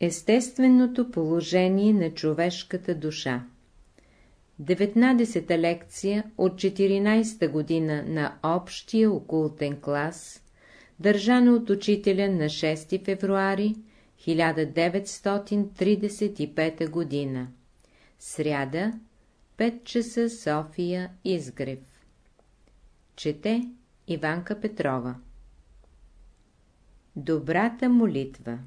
Естественото положение на човешката душа 19-та лекция от 14-та година на общия окултен клас, държана от учителя на 6 февруари 1935 година. Сряда, 5 часа, София, Изгрев. Чете Иванка Петрова Добрата молитва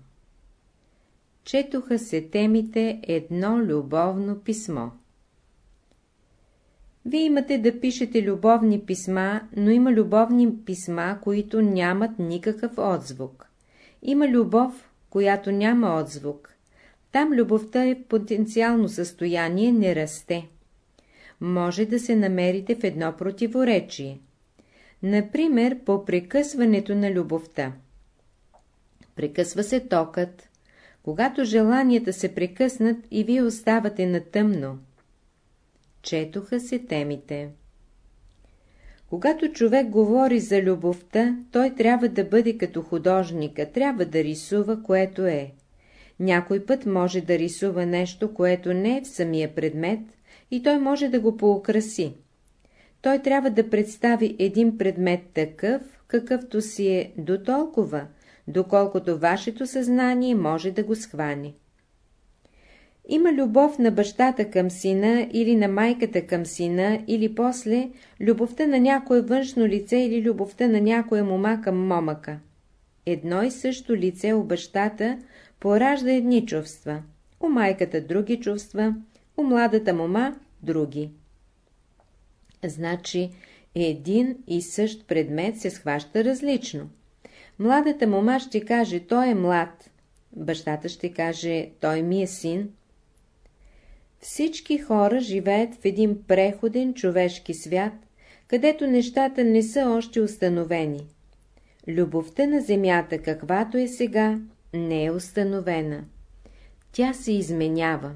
Четоха се темите едно любовно писмо. Вие имате да пишете любовни писма, но има любовни писма, които нямат никакъв отзвук. Има любов, която няма отзвук. Там любовта е потенциално състояние, не расте. Може да се намерите в едно противоречие. Например, по прекъсването на любовта. Прекъсва се токът, когато желанията се прекъснат и вие оставате на тъмно. Четоха се темите. Когато човек говори за любовта, той трябва да бъде като художника, трябва да рисува, което е. Някой път може да рисува нещо, което не е в самия предмет, и той може да го поукраси. Той трябва да представи един предмет такъв, какъвто си е до толкова, доколкото вашето съзнание може да го схване. Има любов на бащата към сина или на майката към сина, или после любовта на някое външно лице или любовта на някоя мома към момъка. Едно и също лице у бащата поражда едни чувства, у майката други чувства, у младата мома други. Значи един и същ предмет се схваща различно. Младата мома ще каже, той е млад. Бащата ще каже, той ми е син. Всички хора живеят в един преходен човешки свят, където нещата не са още установени. Любовта на земята, каквато е сега, не е установена. Тя се изменява.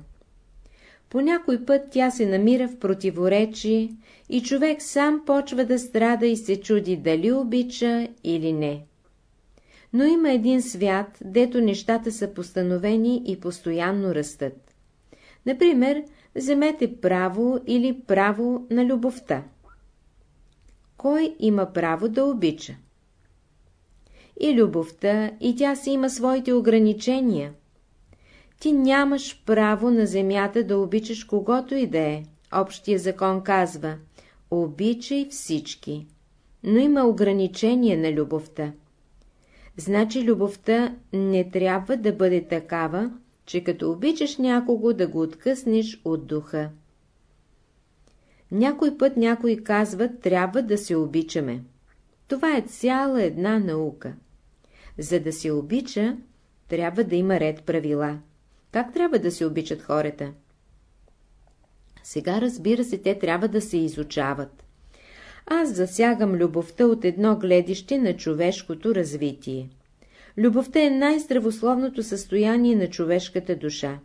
По някой път тя се намира в противоречие и човек сам почва да страда и се чуди дали обича или не. Но има един свят, дето нещата са постановени и постоянно растат. Например, вземете право или право на любовта. Кой има право да обича? И любовта, и тя си има своите ограничения. Ти нямаш право на земята да обичаш когото и да е. Общия закон казва – обичай всички. Но има ограничение на любовта. Значи любовта не трябва да бъде такава, че като обичаш някого да го откъснеш от духа. Някой път някой казва, трябва да се обичаме. Това е цяла една наука. За да се обича, трябва да има ред правила. Как трябва да се обичат хората? Сега, разбира се, те трябва да се изучават. Аз засягам любовта от едно гледище на човешкото развитие. Любовта е най-здравословното състояние на човешката душа.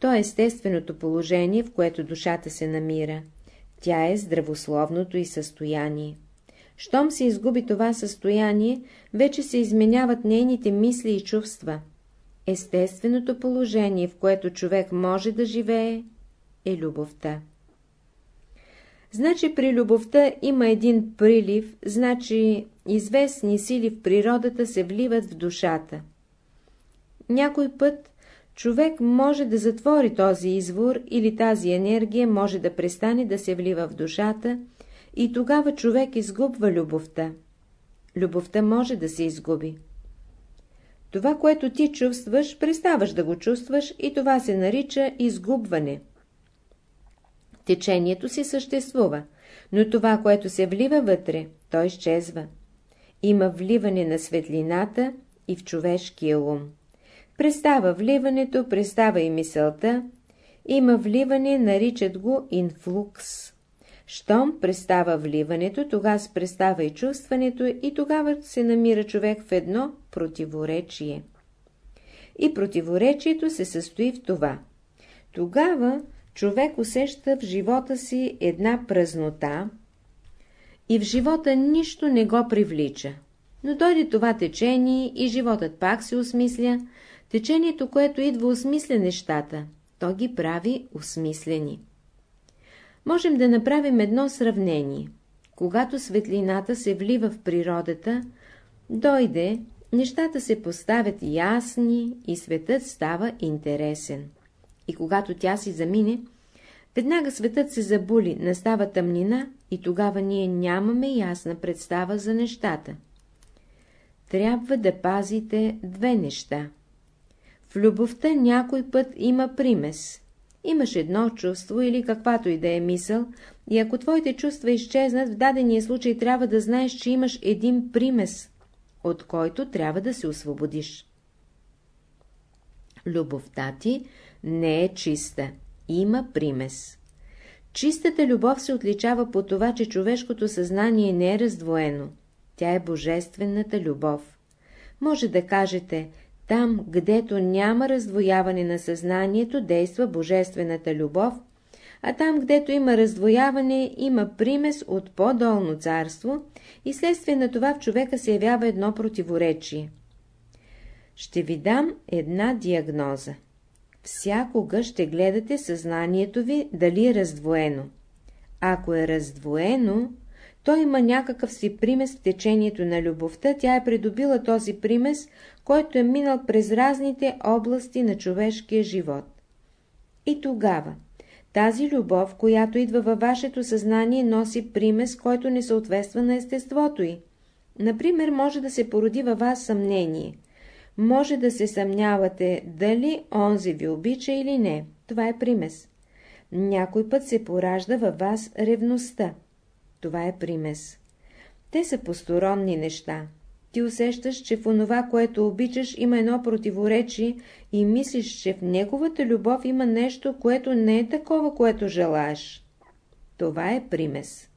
То е естественото положение, в което душата се намира. Тя е здравословното и състояние. Щом се изгуби това състояние, вече се изменяват нейните мисли и чувства. Естественото положение, в което човек може да живее, е любовта. Значи при любовта има един прилив, значи известни сили в природата се вливат в душата. Някой път човек може да затвори този извор или тази енергия може да престане да се влива в душата и тогава човек изгубва любовта. Любовта може да се изгуби. Това, което ти чувстваш, преставаш да го чувстваш и това се нарича изгубване. Течението си съществува, но това, което се влива вътре, то изчезва. Има вливане на светлината и в човешкия ум. Престава вливането, престава и мисълта. Има вливане, наричат го инфлукс. Щом престава вливането, тогава престава и чувстването и тогава се намира човек в едно противоречие. И противоречието се състои в това. Тогава човек усеща в живота си една празнота и в живота нищо не го привлича. Но дойде това течение и животът пак се осмисля, Течението, което идва, осмисля нещата. То ги прави осмислени. Можем да направим едно сравнение. Когато светлината се влива в природата, дойде, нещата се поставят ясни и светът става интересен. И когато тя си замине, веднага светът се забули, настава тъмнина и тогава ние нямаме ясна представа за нещата. Трябва да пазите две неща. В любовта някой път има примес. Имаш едно чувство или каквато и да е мисъл, и ако твоите чувства изчезнат, в дадения случай трябва да знаеш, че имаш един примес, от който трябва да се освободиш. Любовта ти не е чиста, има примес. Чистата любов се отличава по това, че човешкото съзнание не е раздвоено. Тя е божествената любов. Може да кажете, там, гдето няма раздвояване на съзнанието, действа божествената любов, а там, гдето има раздвояване, има примес от по-долно царство и следствие на това в човека се явява едно противоречие. Ще ви дам една диагноза. Всякога ще гледате съзнанието ви дали е раздвоено. Ако е раздвоено, той има някакъв си примес в течението на любовта, тя е придобила този примес, който е минал през разните области на човешкия живот. И тогава, тази любов, която идва във вашето съзнание, носи примес, който не съответства на естеството й. Например, може да се породи във вас съмнение. Може да се съмнявате, дали онзи ви обича или не. Това е примес. Някой път се поражда във вас ревността. Това е примес. Те са посторонни неща. Ти усещаш, че в онова, което обичаш, има едно противоречие и мислиш, че в неговата любов има нещо, което не е такова, което желаеш. Това е примес.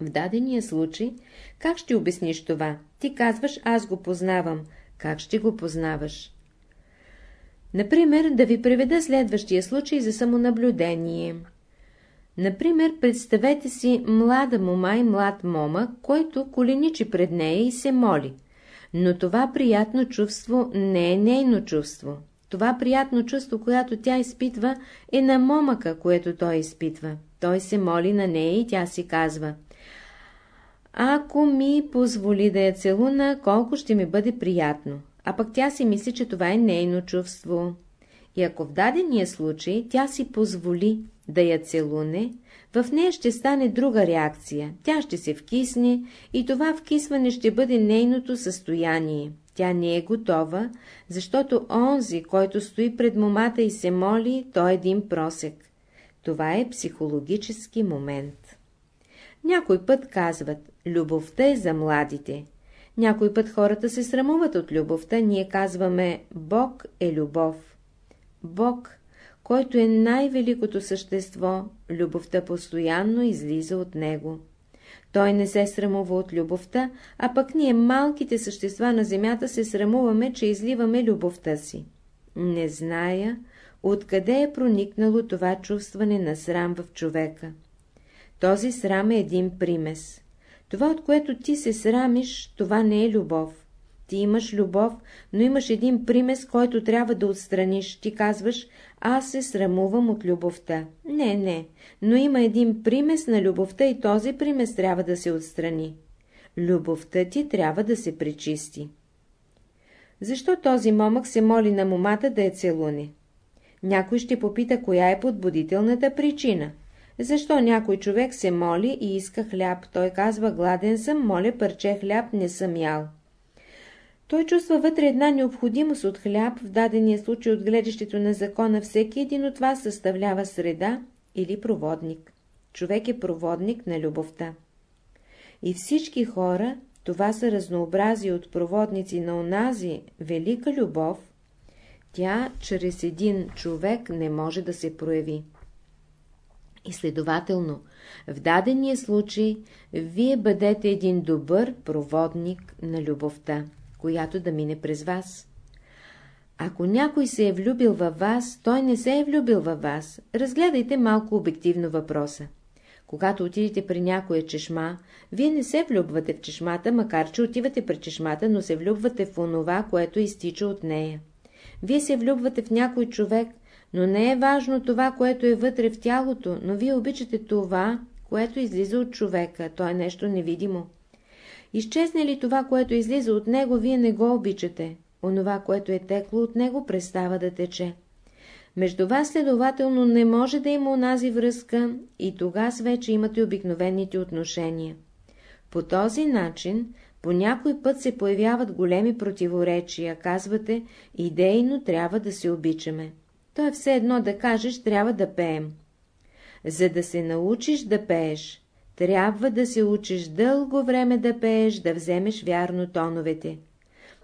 В дадения случай, как ще обясниш това? Ти казваш, аз го познавам. Как ще го познаваш? Например, да ви приведа следващия случай за самонаблюдение. Например, представете си млада мома и млад мома, който коленичи пред нея и се моли. Но това приятно чувство не е нейно чувство. Това приятно чувство, което тя изпитва, е на момъка, което той изпитва. Той се моли на нея и тя си казва Ако ми позволи да я целуна, колко ще ми бъде приятно. А пък тя си мисли, че това е нейно чувство. И ако в дадения случай тя си позволи да я целуне, в нея ще стане друга реакция, тя ще се вкисне и това вкисване ще бъде нейното състояние. Тя не е готова, защото онзи, който стои пред момата и се моли, той е един просек. Това е психологически момент. Някой път казват, любовта е за младите. Някой път хората се срамуват от любовта, ние казваме, Бог е любов. Бог който е най-великото същество, любовта постоянно излиза от него. Той не се срамува от любовта, а пък ние малките същества на земята се срамуваме, че изливаме любовта си. Не зная, откъде е проникнало това чувстване на срам в човека. Този срам е един примес. Това, от което ти се срамиш, това не е любов. Ти имаш любов, но имаш един примес, който трябва да отстраниш. Ти казваш, аз се срамувам от любовта. Не, не, но има един примес на любовта и този примес трябва да се отстрани. Любовта ти трябва да се пречисти. Защо този момък се моли на момата да е целуне? Някой ще попита, коя е подбудителната причина. Защо някой човек се моли и иска хляб? Той казва, гладен съм, моля парче хляб, не съм ял. Той чувства вътре една необходимост от хляб, в дадения случай от гледащето на закона всеки един от вас съставлява среда или проводник. Човек е проводник на любовта. И всички хора, това са разнообразие от проводници на онази велика любов, тя чрез един човек не може да се прояви. И следователно, в дадения случай, вие бъдете един добър проводник на любовта която да мине през вас. Ако някой се е влюбил във вас, той не се е влюбил във вас. Разгледайте малко обективно въпроса. Когато отидете при някоя чешма, вие не се влюбвате в чешмата, макар че отивате при чешмата, но се влюбвате в онова, което изтича от нея. Вие се влюбвате в някой човек, но не е важно това, което е вътре в тялото, но вие обичате това, което излиза от човека, то е нещо невидимо. Изчезне ли това, което излиза от него, вие не го обичате. Онова, което е текло от него, престава да тече. Между вас, следователно, не може да има онази връзка и тогас вече имате обикновените отношения. По този начин, по някой път се появяват големи противоречия, казвате, идейно трябва да се обичаме. То е все едно да кажеш, трябва да пеем. За да се научиш да пееш, трябва да се учиш дълго време да пееш, да вземеш вярно тоновете.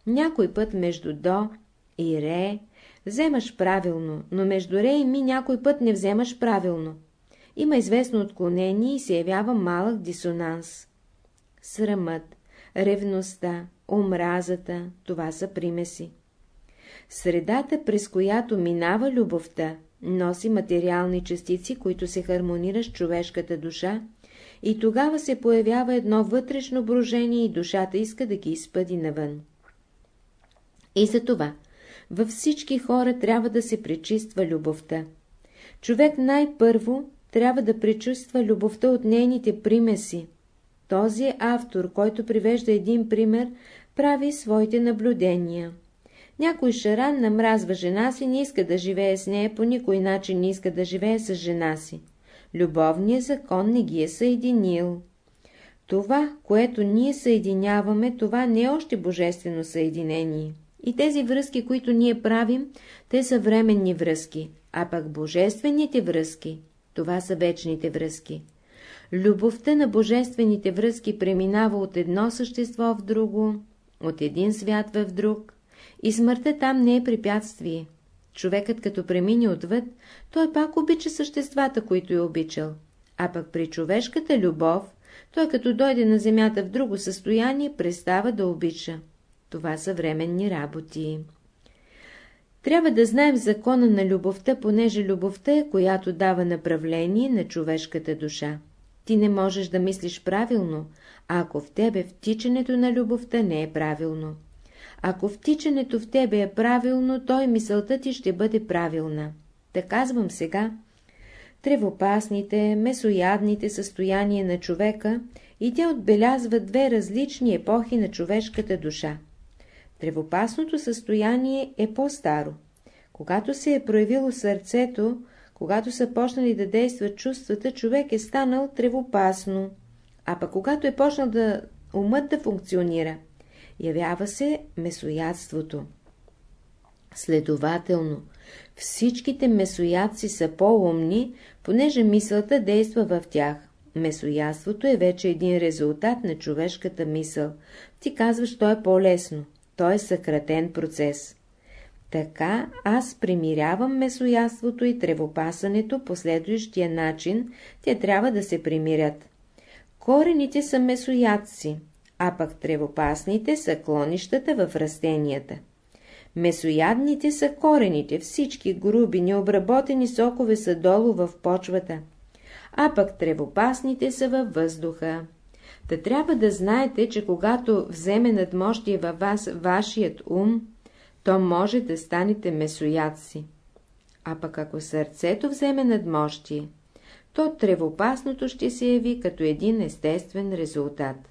Някой път между до и ре вземаш правилно, но между ре и ми някой път не вземаш правилно. Има известно отклонение и се явява малък дисонанс. Срамът, ревността, омразата – това са примеси. Средата, през която минава любовта, носи материални частици, които се хармонират с човешката душа, и тогава се появява едно вътрешно брожение и душата иска да ги изпъди навън. И за това във всички хора трябва да се пречиства любовта. Човек най-първо трябва да пречиства любовта от нейните примеси. Този автор, който привежда един пример, прави своите наблюдения. Някой шаран намразва жена си, не иска да живее с нея, по никой начин не иска да живее с жена си. Любовният закон не ги е съединил. Това, което ние съединяваме, това не е още божествено съединение. И тези връзки, които ние правим, те са временни връзки, а пък божествените връзки, това са вечните връзки. Любовта на божествените връзки преминава от едно същество в друго, от един свят в друг, и смъртта там не е препятствие. Човекът като премине отвъд, той пак обича съществата, които е обичал. А пък при човешката любов, той като дойде на земята в друго състояние, престава да обича. Това са временни работи. Трябва да знаем закона на любовта, понеже любовта е, която дава направление на човешката душа. Ти не можеш да мислиш правилно, ако в тебе втичането на любовта не е правилно. Ако втичането в тебе е правилно, той мисълта ти ще бъде правилна. Да казвам сега, тревопасните, месоядните състояния на човека и те отбелязват две различни епохи на човешката душа. Тревопасното състояние е по-старо. Когато се е проявило сърцето, когато са почнали да действат чувствата, човек е станал тревопасно. А пък когато е почнал да умът да функционира, явява се месоядството. Следователно, всичките месоядци са по-умни, понеже мисълта действа в тях. Месоядството е вече един резултат на човешката мисъл. Ти казваш, то е по-лесно то е съкратен процес. Така аз примирявам месояството и тревопасането по следващия начин, те трябва да се примирят. Корените са месоядци, а пък тревопасните са клонищата в растенията. Месоядните са корените, всички груби, необработени сокове са долу в почвата, а пък тревопасните са във въздуха. Та трябва да знаете, че когато вземе надмощие във вас вашият ум, то може да станете месоядци. А пък ако сърцето вземе надмощие, то тревопасното ще се яви като един естествен резултат.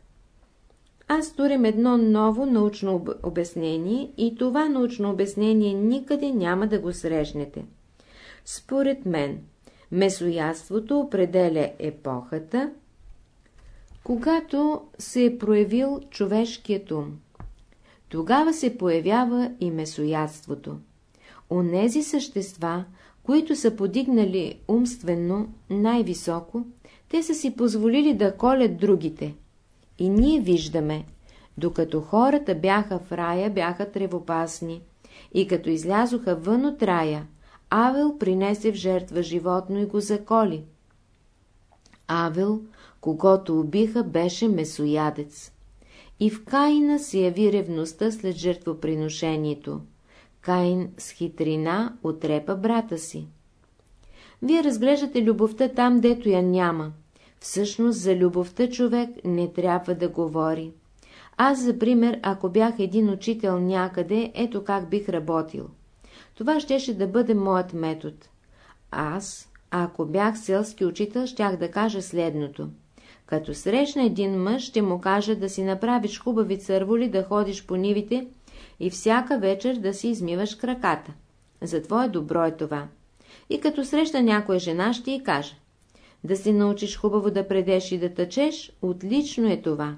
Аз турям едно ново научно обяснение и това научно обяснение никъде няма да го срещнете. Според мен, месоядството определя епохата, когато се е проявил човешкият ум. Тогава се появява и месоядството. Онези същества, които са подигнали умствено най-високо, те са си позволили да колят другите. И ние виждаме, докато хората бяха в рая, бяха тревопасни, и като излязоха вън от рая, Авел принесе в жертва животно и го заколи. Авел когато убиха, беше месоядец. И в Каина се яви ревността след жертвоприношението. Каин с хитрина отрепа брата си. Вие разглеждате любовта там, дето я няма. Всъщност за любовта човек не трябва да говори. Аз, за пример, ако бях един учител някъде, ето как бих работил. Това щеше да бъде моят метод. Аз, ако бях селски учител, щях да кажа следното. Като срещна един мъж, ще му кажа да си направиш хубави църволи, да ходиш по нивите и всяка вечер да си измиваш краката. За твое добро е това. И като среща някоя жена, ще й кажа. Да си научиш хубаво да предеш и да тъчеш, отлично е това.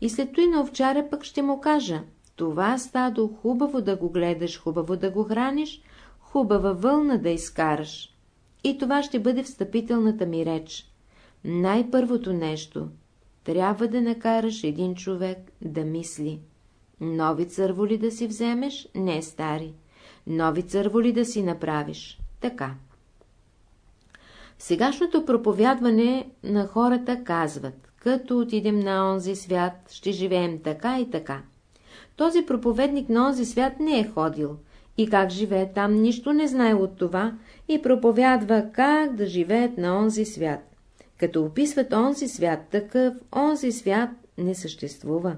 И след той на овчаря пък ще му кажа. Това стадо хубаво да го гледаш, хубаво да го храниш, хубава вълна да изкараш. И това ще бъде встъпителната ми реч. Най-първото нещо. Трябва да накараш един човек да мисли. Нови църволи да си вземеш, не стари. Нови църволи да си направиш. Така. Сегашното проповядване на хората казват, като отидем на онзи свят, ще живеем така и така. Този проповедник на онзи свят не е ходил, и как живее там, нищо не знае от това и проповядва как да живеят на онзи свят. Като описват онзи свят такъв, онзи свят не съществува.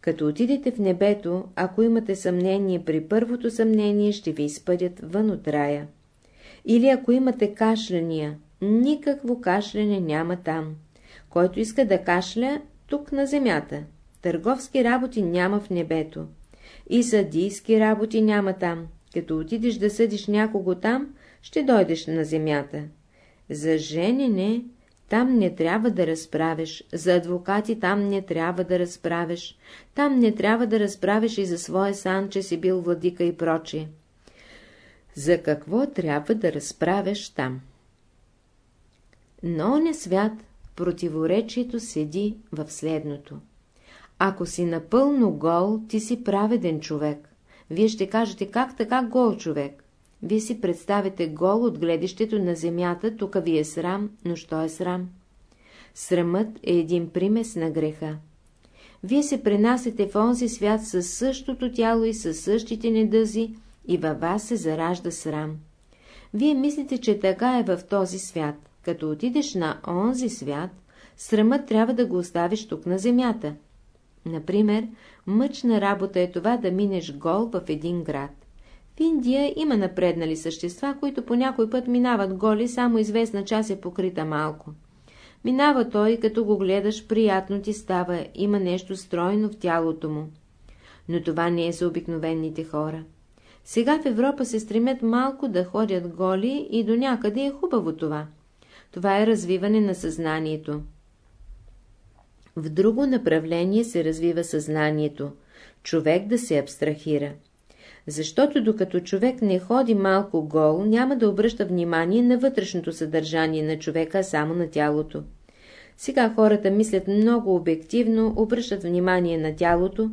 Като отидете в небето, ако имате съмнение, при първото съмнение ще ви изпъдят вън от рая. Или ако имате кашляния, никакво кашляне няма там. Който иска да кашля, тук на земята. Търговски работи няма в небето. И съдийски работи няма там. Като отидеш да съдиш някого там, ще дойдеш на земята. За женене там не трябва да разправиш, за адвокати там не трябва да разправиш, там не трябва да разправиш и за своя сан, че си бил владика и прочие. За какво трябва да разправяш там? Но не свят противоречието седи в следното. Ако си напълно гол, ти си праведен човек. Вие ще кажете, как така гол човек? Вие си представите гол от гледището на земята, тук ви е срам, но що е срам? Срамът е един примес на греха. Вие се пренасете в онзи свят със същото тяло и със същите недъзи и във вас се заражда срам. Вие мислите, че така е в този свят. Като отидеш на онзи свят, срамът трябва да го оставиш тук на земята. Например, мъчна работа е това да минеш гол в един град. В Индия има напреднали същества, които по някой път минават голи, само известна част е покрита малко. Минава той, като го гледаш, приятно ти става, има нещо стройно в тялото му. Но това не е за обикновените хора. Сега в Европа се стремят малко да ходят голи и до някъде е хубаво това. Това е развиване на съзнанието. В друго направление се развива съзнанието. Човек да се абстрахира. Защото докато човек не ходи малко гол, няма да обръща внимание на вътрешното съдържание на човека, а само на тялото. Сега хората мислят много обективно, обръщат внимание на тялото,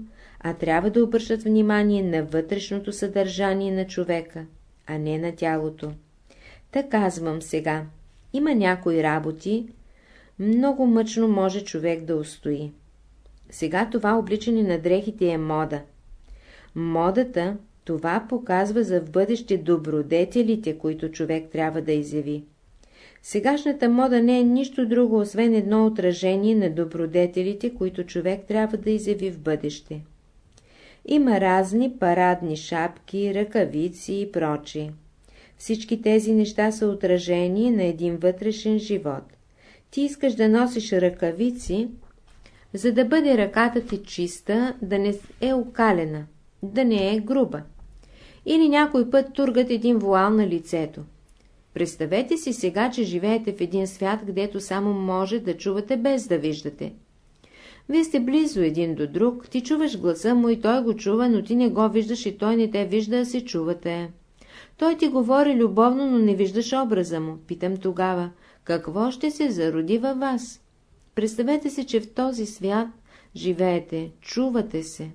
а трябва да обръщат внимание на вътрешното съдържание на човека, а не на тялото. Та казвам сега, има някои работи, много мъчно може човек да устои. Сега това обличане на дрехите е мода. Модата това показва за в бъдеще добродетелите, които човек трябва да изяви. Сегашната мода не е нищо друго, освен едно отражение на добродетелите, които човек трябва да изяви в бъдеще. Има разни парадни шапки, ръкавици и прочи. Всички тези неща са отражение на един вътрешен живот. Ти искаш да носиш ръкавици, за да бъде ръката ти чиста, да не е окалена, да не е груба. Или някой път тургат един вуал на лицето. Представете си сега, че живеете в един свят, където само може да чувате без да виждате. Вие сте близо един до друг, ти чуваш гласа му и той го чува, но ти не го виждаш и той не те вижда, а се чувате. Той ти говори любовно, но не виждаш образа му. Питам тогава, какво ще се зароди във вас? Представете си, че в този свят живеете, чувате се.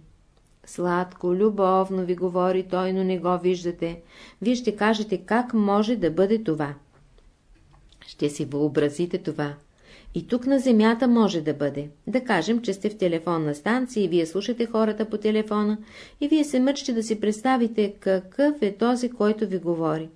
Сладко, любовно ви говори той, но не го виждате. Вие ще кажете как може да бъде това. Ще си въобразите това. И тук на земята може да бъде. Да кажем, че сте в телефонна станция и вие слушате хората по телефона и вие се мъчите да си представите какъв е този, който ви говори.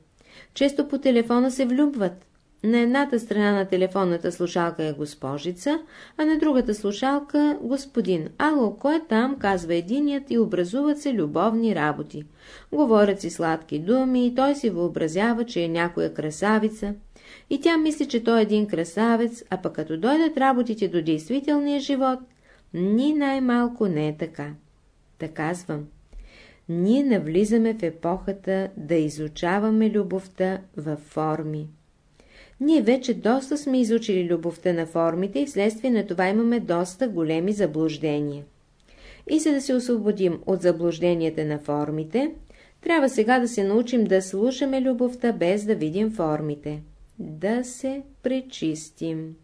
Често по телефона се влюбват. На едната страна на телефонната слушалка е госпожица, а на другата слушалка господин. Ало, кой е там, казва единият и образуват се любовни работи. Говорят си сладки думи и той си въобразява, че е някоя красавица. И тя мисли, че той е един красавец, а пък като дойдат работите до действителния живот, ни най-малко не е така. Та казвам, ние навлизаме в епохата да изучаваме любовта във форми. Ние вече доста сме изучили любовта на формите и вследствие на това имаме доста големи заблуждения. И за да се освободим от заблужденията на формите, трябва сега да се научим да слушаме любовта без да видим формите. Да се пречистим.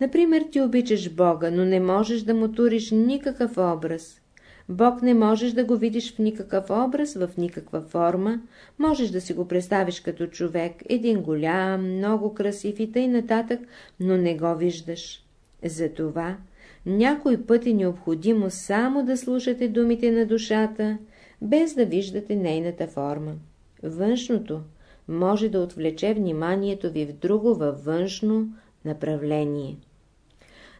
Например, ти обичаш Бога, но не можеш да му туриш никакъв образ. Бог не можеш да го видиш в никакъв образ, в никаква форма, можеш да си го представиш като човек, един голям, много красив и тъй нататък, но не го виждаш. Затова някой път е необходимо само да слушате думите на душата, без да виждате нейната форма. Външното може да отвлече вниманието ви в друго във външно направление.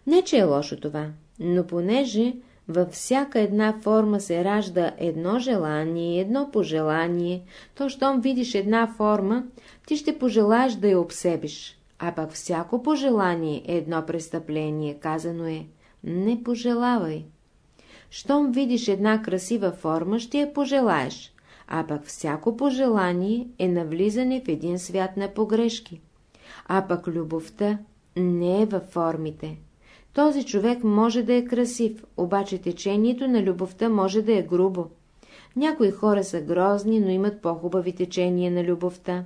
Не, че е лошо това, но понеже във всяка една форма се ражда едно желание, едно пожелание, то щом видиш една форма, ти ще пожелаеш да я обсебиш. А пък всяко пожелание е едно престъпление, казано е «не пожелавай». Щом видиш една красива форма, ще я пожелаеш, а пък всяко пожелание е навлизане в един свят на погрешки. А пък любовта не е във формите. Този човек може да е красив, обаче течението на любовта може да е грубо. Някои хора са грозни, но имат по-хубави течения на любовта.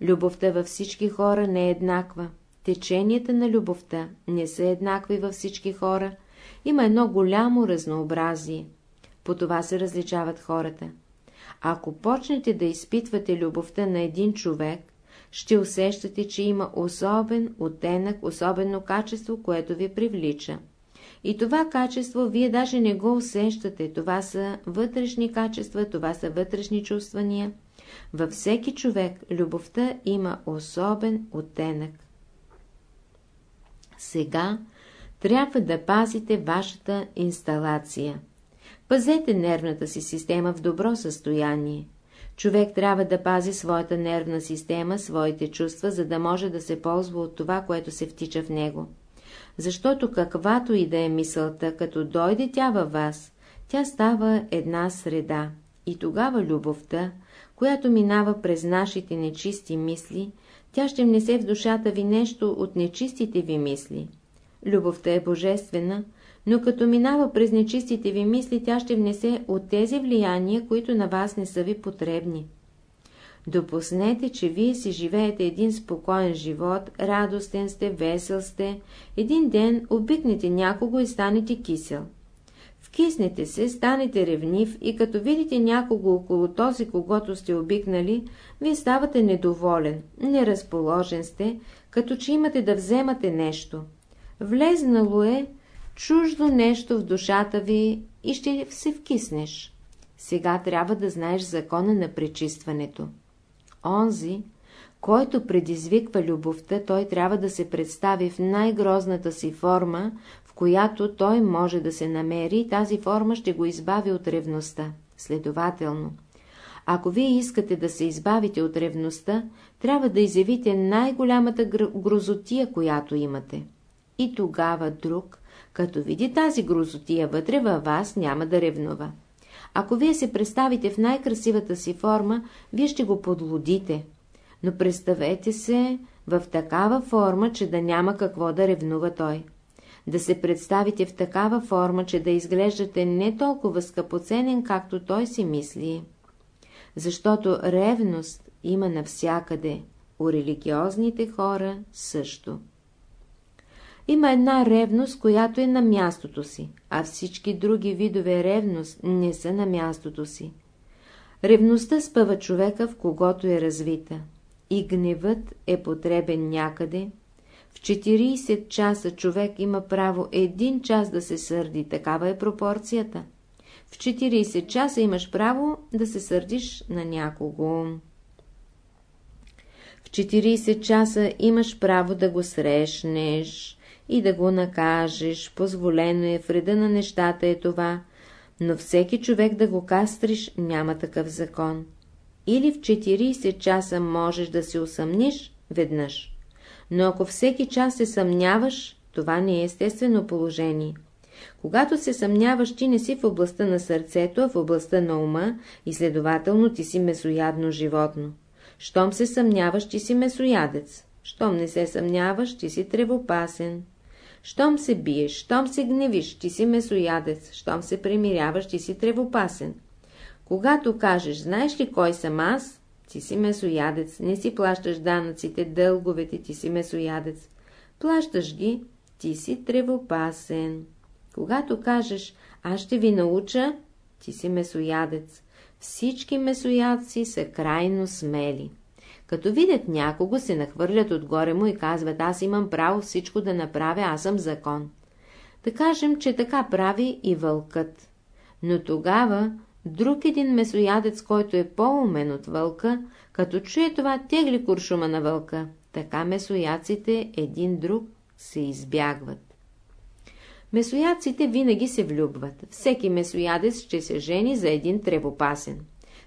Любовта във всички хора не е еднаква. Теченията на любовта не са еднакви във всички хора. Има едно голямо разнообразие. По това се различават хората. Ако почнете да изпитвате любовта на един човек, ще усещате, че има особен оттенък, особено качество, което ви привлича. И това качество вие даже не го усещате, това са вътрешни качества, това са вътрешни чувствания. Във всеки човек любовта има особен оттенък. Сега трябва да пазите вашата инсталация. Пазете нервната си система в добро състояние. Човек трябва да пази своята нервна система, своите чувства, за да може да се ползва от това, което се втича в него. Защото каквато и да е мисълта, като дойде тя във вас, тя става една среда. И тогава любовта, която минава през нашите нечисти мисли, тя ще внесе в душата ви нещо от нечистите ви мисли. Любовта е божествена, но като минава през нечистите ви мисли, тя ще внесе от тези влияния, които на вас не са ви потребни. Допуснете, че вие си живеете един спокоен живот, радостен сте, весел сте. Един ден обикнете някого и станете кисел. Вкиснете се, станете ревнив и като видите някого около този, когато сте обикнали, вие ставате недоволен, неразположен сте, като че имате да вземате нещо. Влезнало е чуждо нещо в душата ви и ще се вкиснеш. Сега трябва да знаеш закона на пречистването. Онзи, който предизвиква любовта, той трябва да се представи в най-грозната си форма, в която той може да се намери и тази форма ще го избави от ревността. Следователно, ако вие искате да се избавите от ревността, трябва да изявите най-голямата грозотия, която имате. И тогава друг, като види тази грозотия вътре във вас, няма да ревнува. Ако вие се представите в най-красивата си форма, вие ще го подлудите. Но представете се в такава форма, че да няма какво да ревнува той. Да се представите в такава форма, че да изглеждате не толкова скъпоценен, както той си мисли. Защото ревност има навсякъде, у религиозните хора също. Има една ревност, която е на мястото си, а всички други видове ревност не са на мястото си. Ревността спъва човека, в когото е развита. И гневът е потребен някъде. В 40 часа човек има право един час да се сърди, такава е пропорцията. В 40 часа имаш право да се сърдиш на някого. В 40 часа имаш право да го срещнеш и да го накажеш, позволено е, в реда на нещата е това, но всеки човек да го кастриш няма такъв закон. Или в 40 часа можеш да се усъмниш веднъж, но ако всеки час се съмняваш, това не е естествено положение. Когато се съмняваш, ти не си в областта на сърцето, а в областта на ума и следователно ти си месоядно животно. Щом се съмняваш, ти си месоядец. Щом не се съмняваш, ти си тревопасен. Щом се биеш, щом се гневиш, ти си месоядец. Щом се примиряваш, ти си тревопасен. Когато кажеш, знаеш ли кой съм аз, ти си месоядец. Не си плащаш данъците, дълговете, ти си месоядец. Плащаш ги, ти си тревопасен. Когато кажеш, аз ще ви науча, ти си месоядец. Всички месоядци са крайно смели. Като видят някого, се нахвърлят отгоре му и казват, аз имам право всичко да направя, аз съм закон. Да кажем, че така прави и вълкът. Но тогава друг един месоядец, който е по-умен от вълка, като чуе това, тегли куршума на вълка. Така месояците един друг се избягват. Месоядците винаги се влюбват. Всеки месоядец ще се жени за един тревопасен.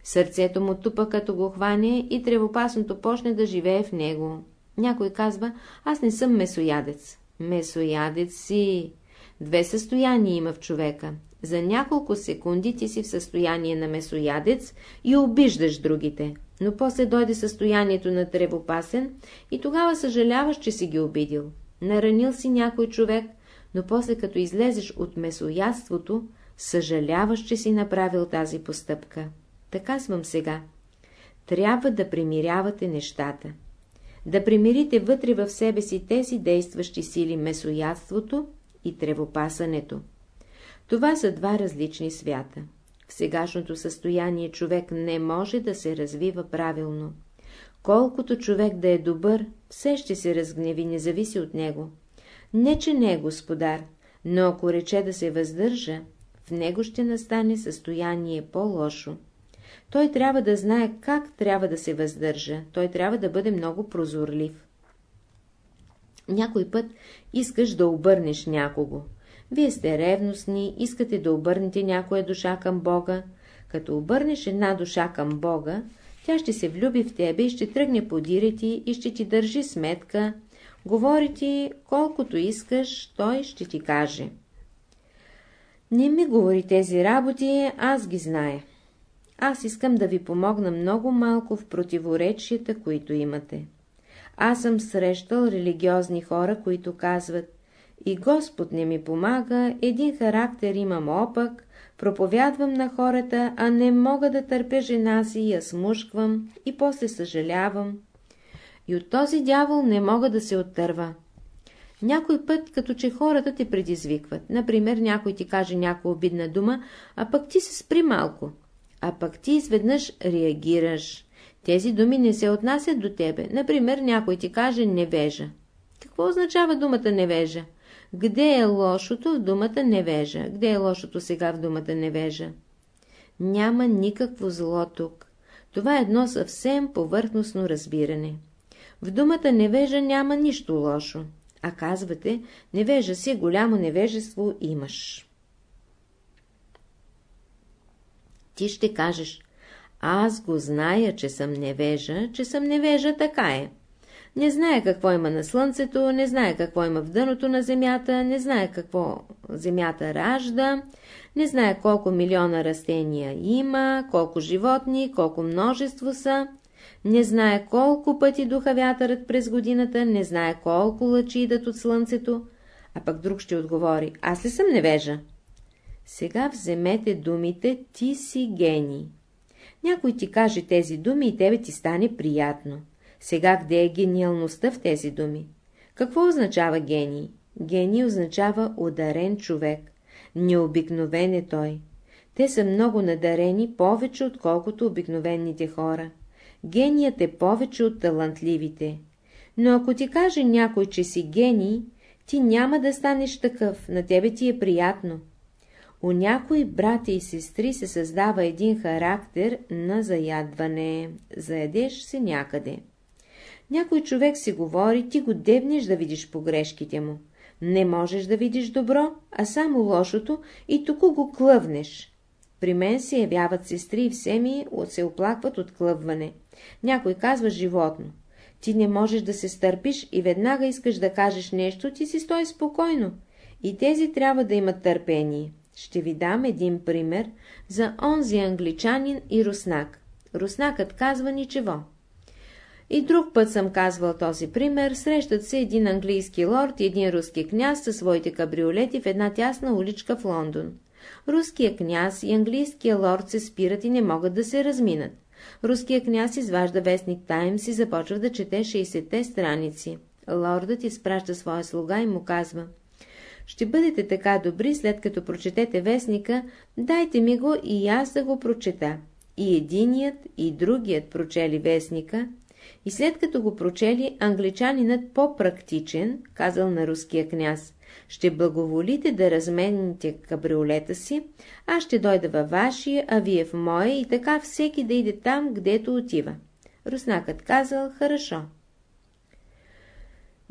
Сърцето му тупа като го хване и тревопасното почне да живее в него. Някой казва, аз не съм месоядец. Месоядец си. Две състояния има в човека. За няколко секунди ти си в състояние на месоядец и обиждаш другите. Но после дойде състоянието на тревопасен и тогава съжаляваш, че си ги обидил. Наранил си някой човек, но после като излезеш от месоядството, съжаляваш, че си направил тази постъпка. Така съм сега. Трябва да примирявате нещата. Да примирите вътре в себе си тези действащи сили месоядството и тревопасането. Това са два различни свята. В сегашното състояние човек не може да се развива правилно. Колкото човек да е добър, все ще се разгневи, не зависи от него. Не, че не е господар, но ако рече да се въздържа, в него ще настане състояние по-лошо. Той трябва да знае как трябва да се въздържа, той трябва да бъде много прозорлив. Някой път искаш да обърнеш някого. Вие сте ревностни, искате да обърнете някоя душа към Бога. Като обърнеш една душа към Бога, тя ще се влюби в тебе и ще тръгне подире ти и ще ти държи сметка. Говори ти колкото искаш, той ще ти каже. Не ми говори тези работи, аз ги зная. Аз искам да ви помогна много малко в противоречията, които имате. Аз съм срещал религиозни хора, които казват и Господ не ми помага, един характер имам опък, проповядвам на хората, а не мога да търпя жена си, я смушквам и после съжалявам. И от този дявол не мога да се оттърва. Някой път, като че хората те предизвикват. Например, някой ти каже някоя обидна дума, а пък ти се спри малко. А пък ти изведнъж реагираш. Тези думи не се отнасят до тебе. Например, някой ти каже невежа. Какво означава думата невежа? Где е лошото в думата невежа? Где е лошото сега в думата невежа? Няма никакво зло тук. Това е едно съвсем повърхностно разбиране. В думата невежа няма нищо лошо. А казвате, невежа си, голямо невежество имаш. Ти ще кажеш, аз го зная, че съм невежа, че съм невежа, така е. Не знае какво има на слънцето, не знае какво има в дъното на земята, не знае какво земята ражда, не знае колко милиона растения има, колко животни, колко множество са, не знае колко пъти духа вятърът през годината, не знае колко лъчи идат от слънцето, а пък друг ще отговори, аз ли съм невежа? Сега вземете думите «ти си гений». Някой ти каже тези думи и тебе ти стане приятно. Сега къде е гениалността в тези думи? Какво означава гений? Гений означава ударен човек. Необикновен е той. Те са много надарени, повече отколкото обикновените хора. Геният е повече от талантливите. Но ако ти каже някой, че си гений, ти няма да станеш такъв, на тебе ти е приятно. У някои брати и сестри се създава един характер на заядване. Заедеш се някъде. Някой човек си говори, ти го дебнеш да видиш погрешките му. Не можеш да видиш добро, а само лошото и тук го клъвнеш. При мен се явяват сестри и все ми се оплакват от клъвване. Някой казва животно. Ти не можеш да се стърпиш и веднага искаш да кажеш нещо, ти си стой спокойно. И тези трябва да имат търпение. Ще ви дам един пример за онзи англичанин и руснак. Руснакът казва ничего. И друг път съм казвал този пример, срещат се един английски лорд и един руски княз със своите кабриолети в една тясна уличка в Лондон. Руският княз и английския лорд се спират и не могат да се разминат. Руският княз изважда вестник Таймс и започва да чете 60-те страници. Лордът изпраща своя слуга и му казва ще бъдете така добри, след като прочетете вестника, дайте ми го и аз да го прочета. И единият, и другият прочели вестника, и след като го прочели, англичанинът по-практичен, казал на руския княз, ще благоволите да размените кабриолета си, аз ще дойда във вашия, а вие в моя и така всеки да иде там, гдето отива. Руснакът казал, хорошо.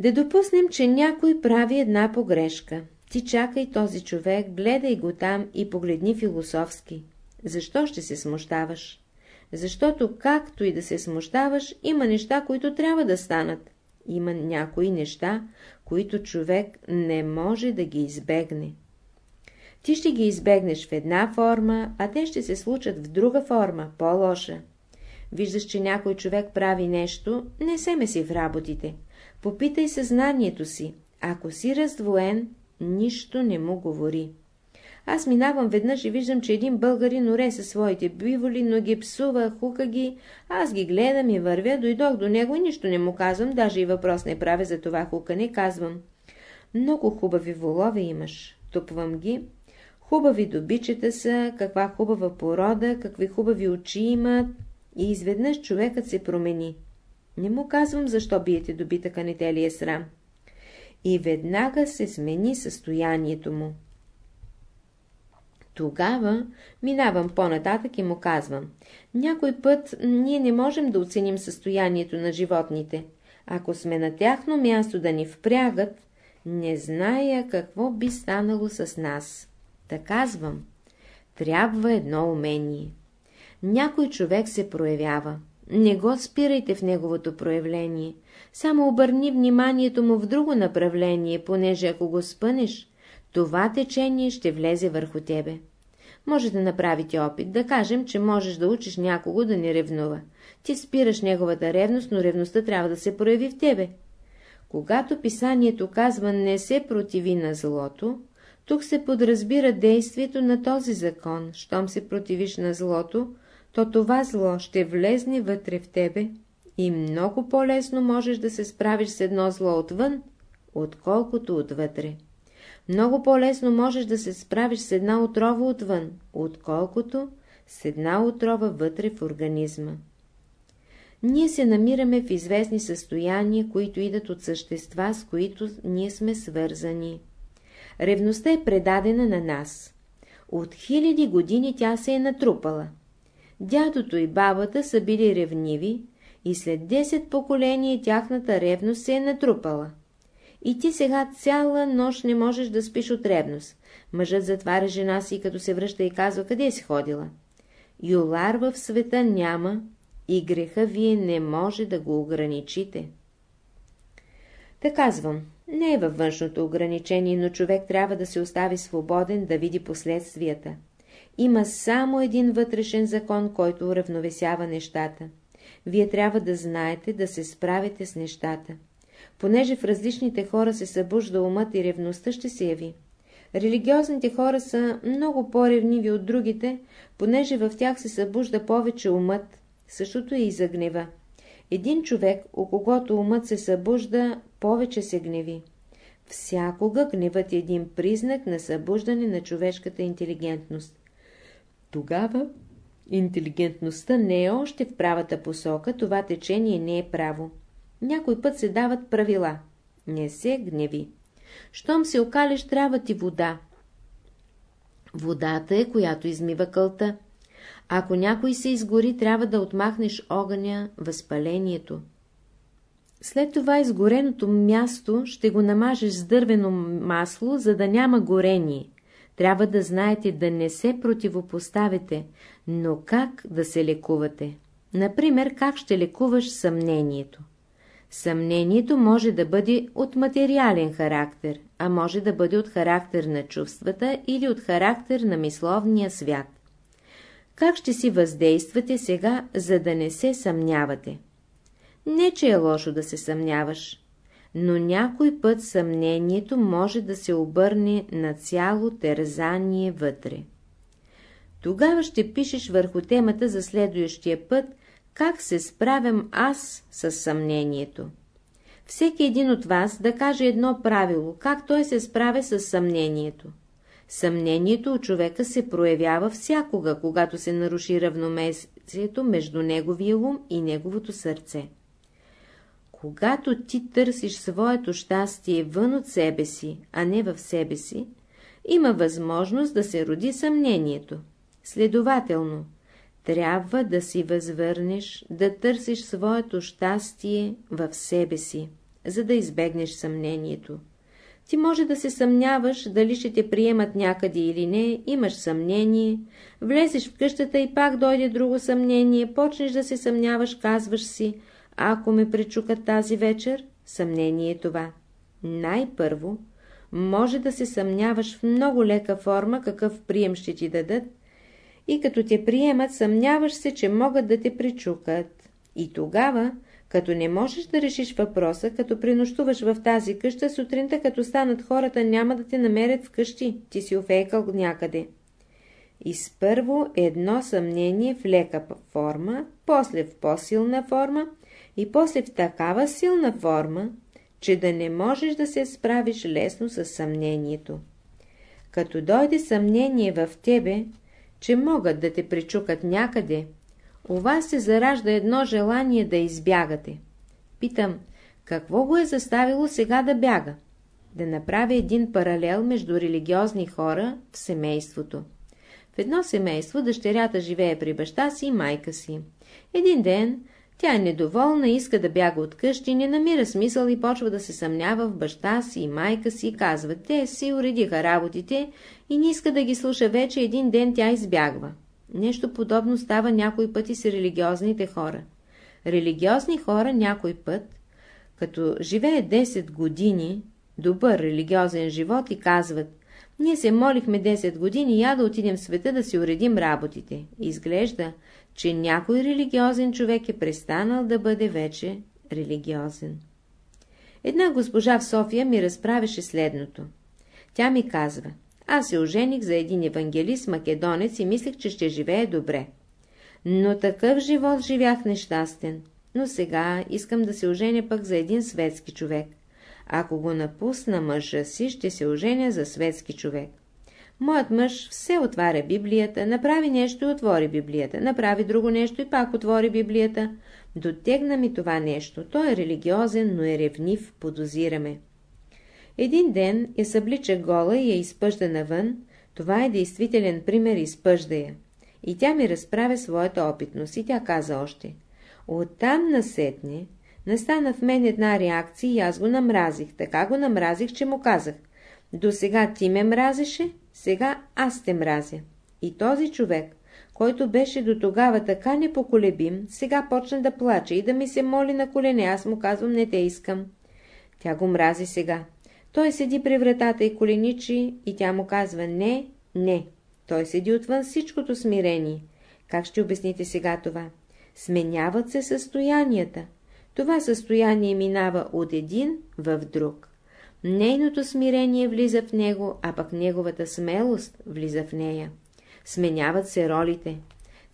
Да допуснем, че някой прави една погрешка. Ти чакай този човек, гледай го там и погледни философски. Защо ще се смущаваш? Защото както и да се смущаваш, има неща, които трябва да станат. Има някои неща, които човек не може да ги избегне. Ти ще ги избегнеш в една форма, а те ще се случат в друга форма, по-лоша. Виждаш, че някой човек прави нещо, не се меси в работите. Попитай съзнанието си. Ако си раздвоен, нищо не му говори. Аз минавам веднъж и виждам, че един българин оре със своите биволи, но ги псува, хука ги. Аз ги гледам и вървя, дойдох до него и нищо не му казвам, даже и въпрос не правя за това хукане, казвам. Много хубави волове имаш. Тупвам ги. Хубави добичета са, каква хубава порода, какви хубави очи имат. И изведнъж човекът се промени. Не му казвам, защо биете добитъка, не те е срам. И веднага се смени състоянието му. Тогава минавам по-нататък и му казвам. Някой път ние не можем да оценим състоянието на животните. Ако сме на тяхно място да ни впрягат, не зная какво би станало с нас. Та казвам, трябва едно умение. Някой човек се проявява. Не го спирайте в неговото проявление. Само обърни вниманието му в друго направление, понеже ако го спънеш, това течение ще влезе върху тебе. Може да направите опит, да кажем, че можеш да учиш някого да не ревнува. Ти спираш неговата ревност, но ревността трябва да се прояви в тебе. Когато писанието казва не се противи на злото, тук се подразбира действието на този закон. Щом се противиш на злото, то това зло ще влезне вътре в тебе и много по-лесно можеш да се справиш с едно зло отвън, отколкото отвътре. Много по-лесно можеш да се справиш с една отрова отвън, отколкото с една отрова вътре в организма. Ние се намираме в известни състояния, които идат от същества, с които ние сме свързани. Ревността е предадена на нас. От хиляди години тя се е натрупала. Дядото и бабата са били ревниви и след 10 поколения тяхната ревност се е натрупала. И ти сега цяла нощ не можеш да спиш от ревност. Мъжът затваря жена си, като се връща и казва, къде си ходила. Юлар в света няма и греха вие не може да го ограничите. Та казвам, не е във външното ограничение, но човек трябва да се остави свободен да види последствията. Има само един вътрешен закон, който уравновесява нещата. Вие трябва да знаете да се справите с нещата. Понеже в различните хора се събужда умът и ревността ще се яви. Религиозните хора са много по-ревниви от другите, понеже в тях се събужда повече умът. Същото е и за гнева. Един човек, у когото умът се събужда, повече се гневи. Всякога гневът е един признак на събуждане на човешката интелигентност. Тогава интелигентността не е още в правата посока, това течение не е право. Някой път се дават правила. Не се гневи. Щом се окалиш, трябва ти вода. Водата е, която измива кълта. Ако някой се изгори, трябва да отмахнеш огъня, възпалението. След това изгореното място ще го намажеш с дървено масло, за да няма горение. Трябва да знаете да не се противопоставите, но как да се лекувате. Например, как ще лекуваш съмнението. Съмнението може да бъде от материален характер, а може да бъде от характер на чувствата или от характер на мисловния свят. Как ще си въздействате сега, за да не се съмнявате? Не, че е лошо да се съмняваш, но някой път съмнението може да се обърне на цяло тързание вътре. Тогава ще пишеш върху темата за следващия път, как се справям аз с съмнението. Всеки един от вас да каже едно правило, как той се справя с съмнението. Съмнението у човека се проявява всякога, когато се наруши равномесието между неговия ум и неговото сърце. Когато ти търсиш своето щастие вън от себе си, а не в себе си, има възможност да се роди съмнението. Следователно, трябва да си възвърнеш, да търсиш своето щастие в себе си, за да избегнеш съмнението. Ти може да се съмняваш, дали ще те приемат някъде или не, имаш съмнение, влезеш в къщата и пак дойде друго съмнение, почнеш да се съмняваш, казваш си, ако ме пречукат тази вечер, съмнение е това. Най-първо, може да се съмняваш в много лека форма, какъв прием ще ти дадат, и като те приемат, съмняваш се, че могат да те причукат. И тогава, като не можеш да решиш въпроса, като пренощуваш в тази къща, сутринта, като станат хората, няма да те намерят вкъщи, ти си офейкал някъде. Изпърво едно съмнение в лека форма, после в по-силна форма и после в такава силна форма, че да не можеш да се справиш лесно с съмнението. Като дойде съмнение в тебе, че могат да те причукат някъде, у вас се заражда едно желание да избягате. Питам, какво го е заставило сега да бяга? Да направя един паралел между религиозни хора в семейството. В едно семейство дъщерята живее при баща си и майка си. Един ден тя е недоволна, иска да бяга от къщи, не намира смисъл и почва да се съмнява в баща си и майка си и казва, те си уредиха работите и не иска да ги слуша вече, един ден тя избягва. Нещо подобно става някой път и с религиозните хора. Религиозни хора някой път, като живее 10 години, добър религиозен живот и казват, ние се молихме 10 години, я да отидем в света да си уредим работите. Изглежда, че някой религиозен човек е престанал да бъде вече религиозен. Една госпожа в София ми разправеше следното. Тя ми казва, аз се ожених за един евангелист македонец и мислех, че ще живее добре. Но такъв живот живях нещастен. Но сега искам да се оженя пък за един светски човек. Ако го напусна мъжа си, ще се оженя за светски човек. Моят мъж все отваря Библията, направи нещо и отвори Библията, направи друго нещо и пак отвори Библията. Дотегна ми това нещо. Той е религиозен, но е ревнив, подозираме. Един ден я съблича гола и я изпъжда навън. Това е действителен пример, изпъжда я. И тя ми разправя своята опитност и тя каза още. Оттам насетне настана в мен една реакция и аз го намразих. Така го намразих, че му казах. До сега ти ме мразеше, сега аз те мразя. И този човек, който беше до тогава така непоколебим, сега почна да плаче и да ми се моли на колене. Аз му казвам, не те искам. Тя го мрази сега. Той седи при вратата и коленичи и тя му казва не, не. Той седи отвън всичкото смирение. Как ще обясните сега това? Сменяват се състоянията. Това състояние минава от един в друг. Нейното смирение влиза в него, а пък неговата смелост влиза в нея. Сменяват се ролите.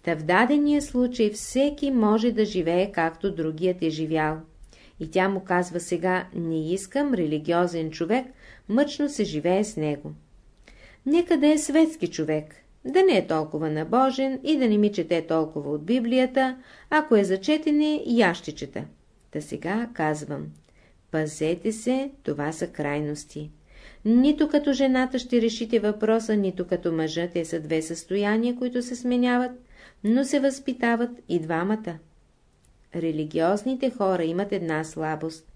Та в дадения случай всеки може да живее както другият е живял. И тя му казва сега, не искам религиозен човек, мъчно се живее с него. Нека да е светски човек, да не е толкова набожен и да не ми чете толкова от Библията, ако е за четене, я ще чета. Та сега казвам, Пазете се, това са крайности. Нито като жената ще решите въпроса, нито като мъжа, те са две състояния, които се сменяват, но се възпитават и двамата. Религиозните хора имат една слабост.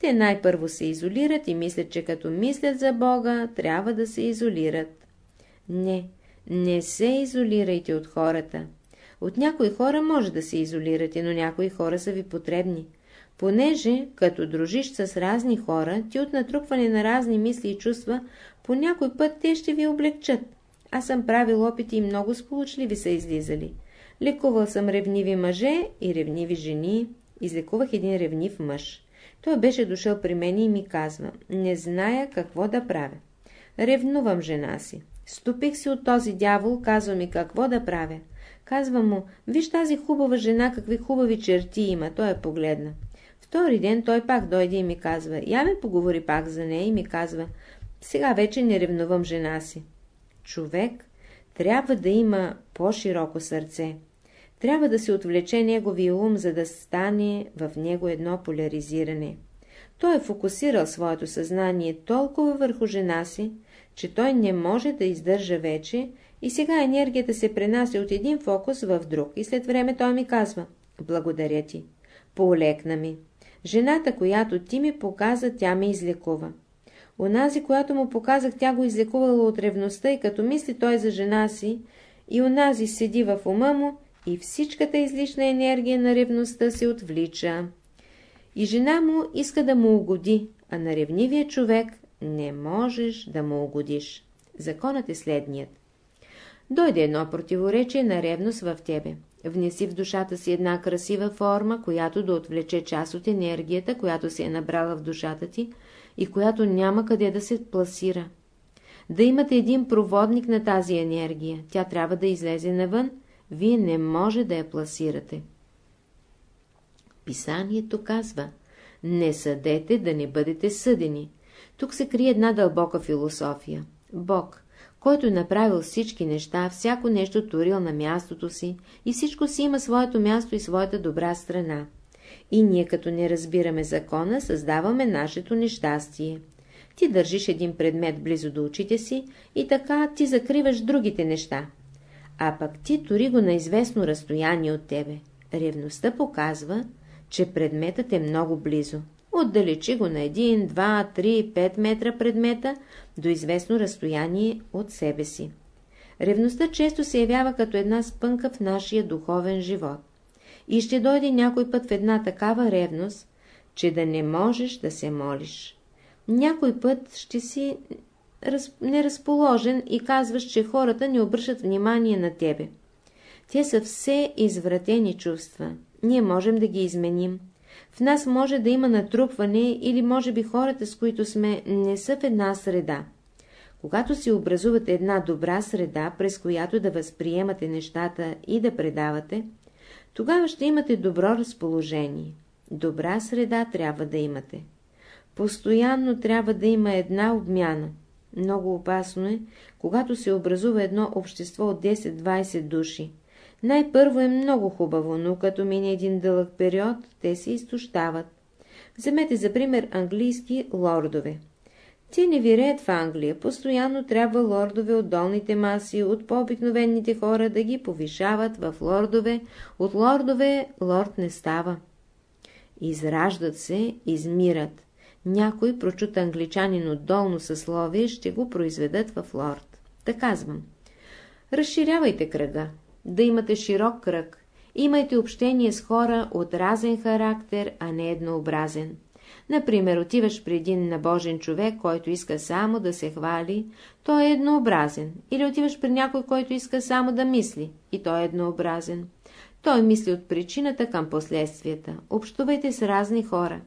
Те най-първо се изолират и мислят, че като мислят за Бога, трябва да се изолират. Не, не се изолирайте от хората. От някои хора може да се изолирате, но някои хора са ви потребни. Понеже, като дружиш с разни хора, ти от натрупване на разни мисли и чувства, по някой път те ще ви облегчат. Аз съм правил опити и много сполучливи са излизали. Лекувал съм ревниви мъже и ревниви жени. Излекувах един ревнив мъж. Той беше дошъл при мен и ми казва, не зная какво да правя. Ревнувам жена си. Ступих си от този дявол, казва ми какво да правя. Казва му, виж тази хубава жена, какви хубави черти има, той е погледна. Втори ден той пак дойде и ми казва, я ми поговори пак за нея и ми казва, сега вече не ревнувам жена си. Човек трябва да има по-широко сърце. Трябва да се отвлече неговия ум, за да стане в него едно поляризиране. Той е фокусирал своето съзнание толкова върху жена си, че той не може да издържа вече и сега енергията се пренася от един фокус в друг и след време той ми казва «Благодаря ти, поолекна ми. Жената, която ти ми показа, тя ме излекува. Онази, която му показах, тя го излекувала от ревността и като мисли той за жена си, и онази седи в ума му и всичката излишна енергия на ревността се отвлича. И жена му иска да му угоди, а на ревнивия човек не можеш да му угодиш. Законът е следният. Дойде едно противоречие на ревност в тебе. Внеси в душата си една красива форма, която да отвлече част от енергията, която си е набрала в душата ти и която няма къде да се пласира. Да имате един проводник на тази енергия, тя трябва да излезе навън, вие не може да я пласирате. Писанието казва, не съдете да не бъдете съдени. Тук се крие една дълбока философия. Бог, който е направил всички неща, всяко нещо турил на мястото си и всичко си има своето място и своята добра страна. И ние като не разбираме закона, създаваме нашето нещастие. Ти държиш един предмет близо до очите си и така ти закриваш другите неща. А пък ти тори го на известно разстояние от тебе. Ревността показва, че предметът е много близо. Отдалечи го на 1, 2, 3, 5 метра предмета до известно разстояние от себе си. Ревността често се явява като една спънка в нашия духовен живот. И ще дойде някой път в една такава ревност, че да не можеш да се молиш. Някой път ще си раз... неразположен и казваш, че хората не обръщат внимание на тебе. Те са все извратени чувства. Ние можем да ги изменим. В нас може да има натрупване или може би хората, с които сме, не са в една среда. Когато си образувате една добра среда, през която да възприемате нещата и да предавате, тогава ще имате добро разположение. Добра среда трябва да имате. Постоянно трябва да има една обмяна. Много опасно е, когато се образува едно общество от 10-20 души. Най-първо е много хубаво, но като мине един дълъг период, те се изтощават. Вземете за пример английски лордове. Те не виреят в Англия, постоянно трябва лордове от долните маси, от по-обикновените хора да ги повишават в лордове, от лордове лорд не става. Израждат се, измират. Някой прочут англичанин от долно съсловие ще го произведат в лорд. Да казвам. Разширявайте кръга да имате широк кръг. Имайте общение с хора от разен характер, а не еднообразен. Например, отиваш при един набожен човек, който иска само да се хвали, той е еднообразен. Или отиваш при някой, който иска само да мисли, и той е еднообразен. Той мисли от причината към последствията. Общувайте с разни хора.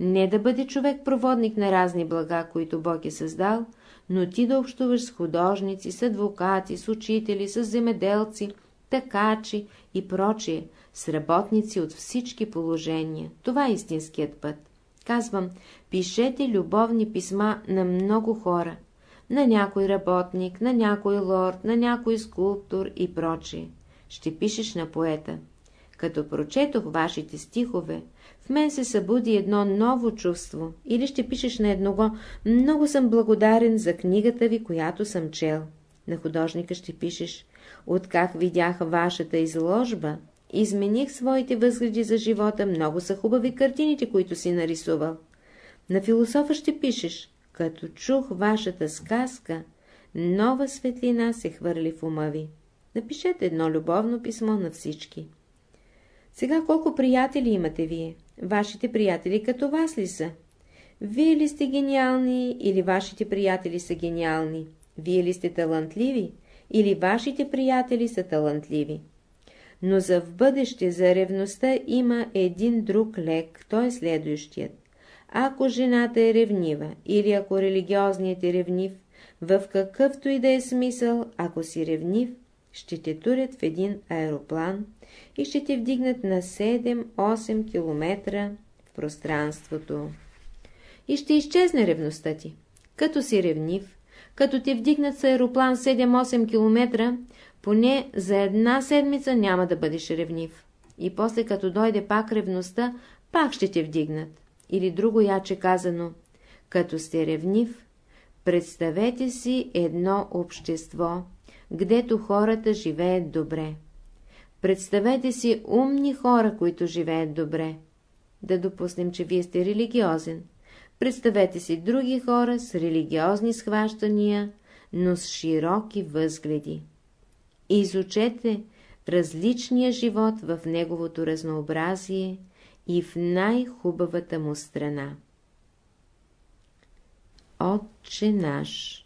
Не да бъде човек проводник на разни блага, които Бог е създал, но ти да общуваш с художници, с адвокати, с учители, с земеделци, такачи и прочие, с работници от всички положения. Това е истинският път. Казвам, пишете любовни писма на много хора, на някой работник, на някой лорд, на някой скулптор и прочие. Ще пишеш на поета. Като прочетох вашите стихове, в мен се събуди едно ново чувство, или ще пишеш на едного, много съм благодарен за книгата ви, която съм чел. На художника ще пишеш, Откак видях вашата изложба, измених своите възгледи за живота, много са хубави картините, които си нарисувал. На философа ще пишеш, като чух вашата сказка, нова светлина се хвърли в ума ви. Напишете едно любовно писмо на всички. Сега колко приятели имате вие? Вашите приятели като вас ли са? Вие ли сте гениални или вашите приятели са гениални? Вие ли сте талантливи или вашите приятели са талантливи? Но за в бъдеще за ревността има един друг лек, той е следващият. Ако жената е ревнива или ако религиозният е ревнив, в какъвто и да е смисъл, ако си ревнив, ще те турят в един аероплан и ще те вдигнат на 7-8 км в пространството. И ще изчезне ревността ти. Като си ревнив, като те вдигнат с аероплан 7-8 км, поне за една седмица няма да бъдеш ревнив. И после като дойде пак ревността, пак ще те вдигнат. Или друго яче казано, като сте ревнив, представете си едно общество, гдето хората живеят добре. Представете си умни хора, които живеят добре. Да допуснем, че вие сте религиозен. Представете си други хора с религиозни схващания, но с широки възгледи. Изучете различния живот в неговото разнообразие и в най-хубавата му страна. Отче наш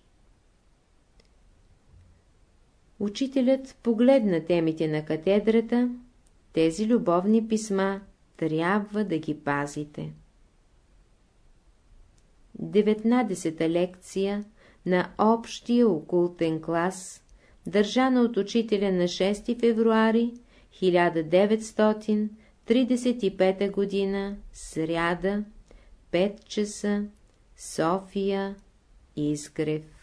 Учителят погледна темите на катедрата, тези любовни писма трябва да ги пазите. 19-та лекция на общия окултен клас, държана от учителя на 6 февруари 1935 година, сряда, 5 часа, София, Изгрев.